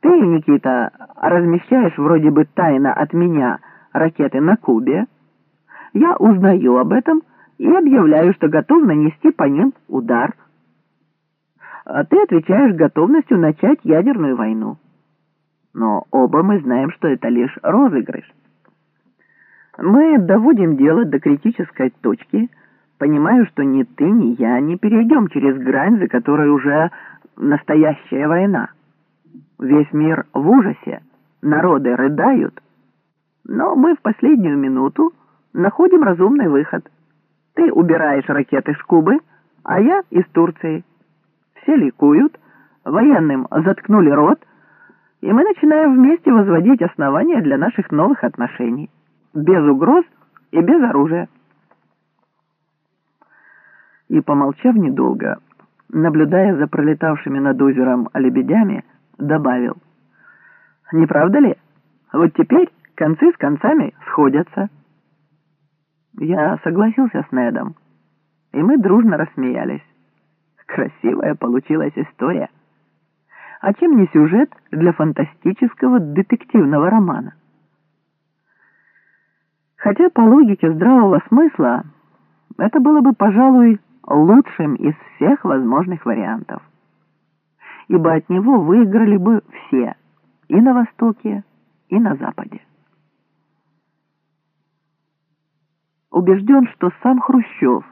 Ты, Никита, размещаешь вроде бы тайно от меня ракеты на Кубе. Я узнаю об этом и объявляю, что готов нанести по ним удар. А ты отвечаешь готовностью начать ядерную войну. Но оба мы знаем, что это лишь розыгрыш. Мы доводим дело до критической точки, понимая, что ни ты, ни я не перейдем через грань, за которой уже настоящая война. Весь мир в ужасе, народы рыдают, но мы в последнюю минуту находим разумный выход. Ты убираешь ракеты с Кубы, а я из Турции. Все ликуют, военным заткнули рот, и мы начинаем вместе возводить основания для наших новых отношений без угроз и без оружия. И, помолчав недолго, наблюдая за пролетавшими над озером лебедями, добавил. «Не правда ли? Вот теперь концы с концами сходятся». Я согласился с Недом, и мы дружно рассмеялись. Красивая получилась история. А чем не сюжет для фантастического детективного романа? Хотя по логике здравого смысла это было бы, пожалуй, лучшим из всех возможных вариантов. Ибо от него выиграли бы все и на Востоке, и на Западе. Убежден, что сам Хрущев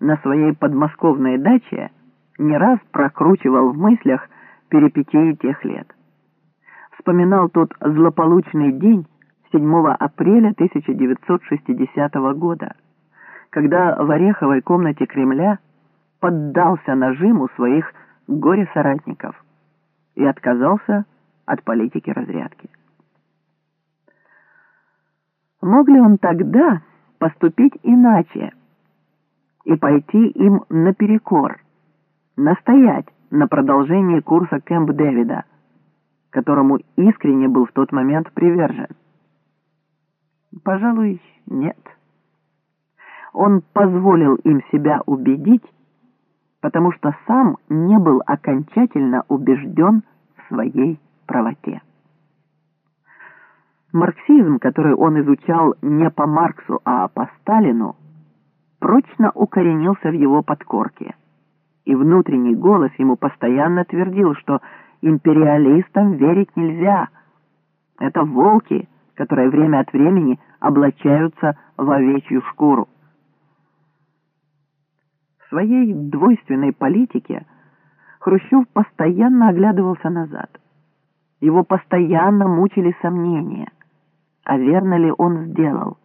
на своей подмосковной даче не раз прокручивал в мыслях перипетии тех лет. Вспоминал тот злополучный день, 7 апреля 1960 года, когда в Ореховой комнате Кремля поддался нажиму своих горе-соратников и отказался от политики разрядки. Мог ли он тогда поступить иначе и пойти им наперекор, настоять на продолжении курса Кэмп Дэвида, которому искренне был в тот момент привержен? Пожалуй, нет. Он позволил им себя убедить, потому что сам не был окончательно убежден своей правоте. Марксизм, который он изучал не по Марксу, а по Сталину, прочно укоренился в его подкорке, и внутренний голос ему постоянно твердил, что империалистам верить нельзя. Это волки — которые время от времени облачаются в овечью шкуру. В своей двойственной политике Хрущев постоянно оглядывался назад. Его постоянно мучили сомнения, а верно ли он сделал,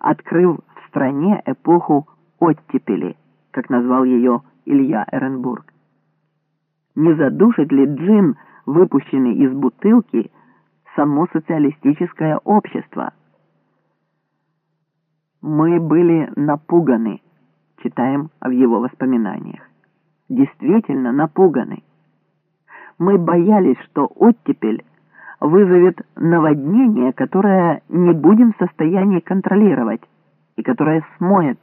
открыв в стране эпоху оттепели, как назвал ее Илья Эренбург. Не задушит ли джин, выпущенный из бутылки, само социалистическое общество. «Мы были напуганы», читаем в его воспоминаниях. Действительно напуганы. Мы боялись, что оттепель вызовет наводнение, которое не будем в состоянии контролировать и которое смоет,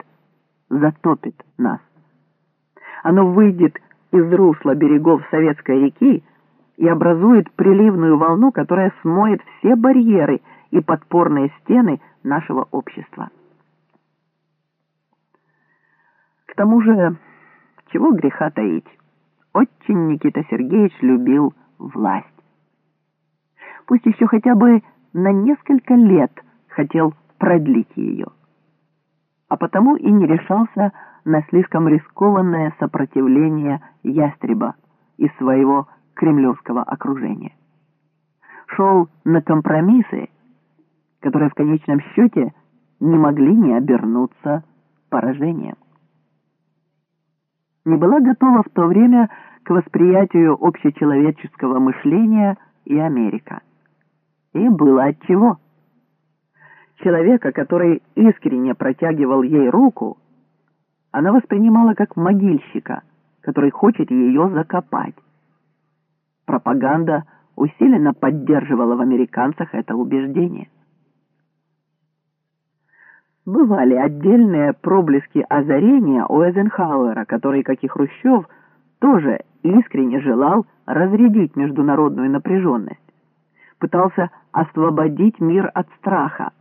затопит нас. Оно выйдет из русла берегов Советской реки и образует приливную волну, которая смоет все барьеры и подпорные стены нашего общества. К тому же, чего греха таить, очень Никита Сергеевич любил власть. Пусть еще хотя бы на несколько лет хотел продлить ее, а потому и не решался на слишком рискованное сопротивление ястреба из своего кремлевского окружения. Шел на компромиссы, которые в конечном счете не могли не обернуться поражением. Не была готова в то время к восприятию общечеловеческого мышления и Америка. И было отчего. Человека, который искренне протягивал ей руку, она воспринимала как могильщика, который хочет ее закопать. Пропаганда усиленно поддерживала в американцах это убеждение. Бывали отдельные проблески озарения у Эйзенхауэра, который, как и Хрущев, тоже искренне желал разрядить международную напряженность пытался освободить мир от страха.